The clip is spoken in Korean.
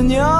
over in your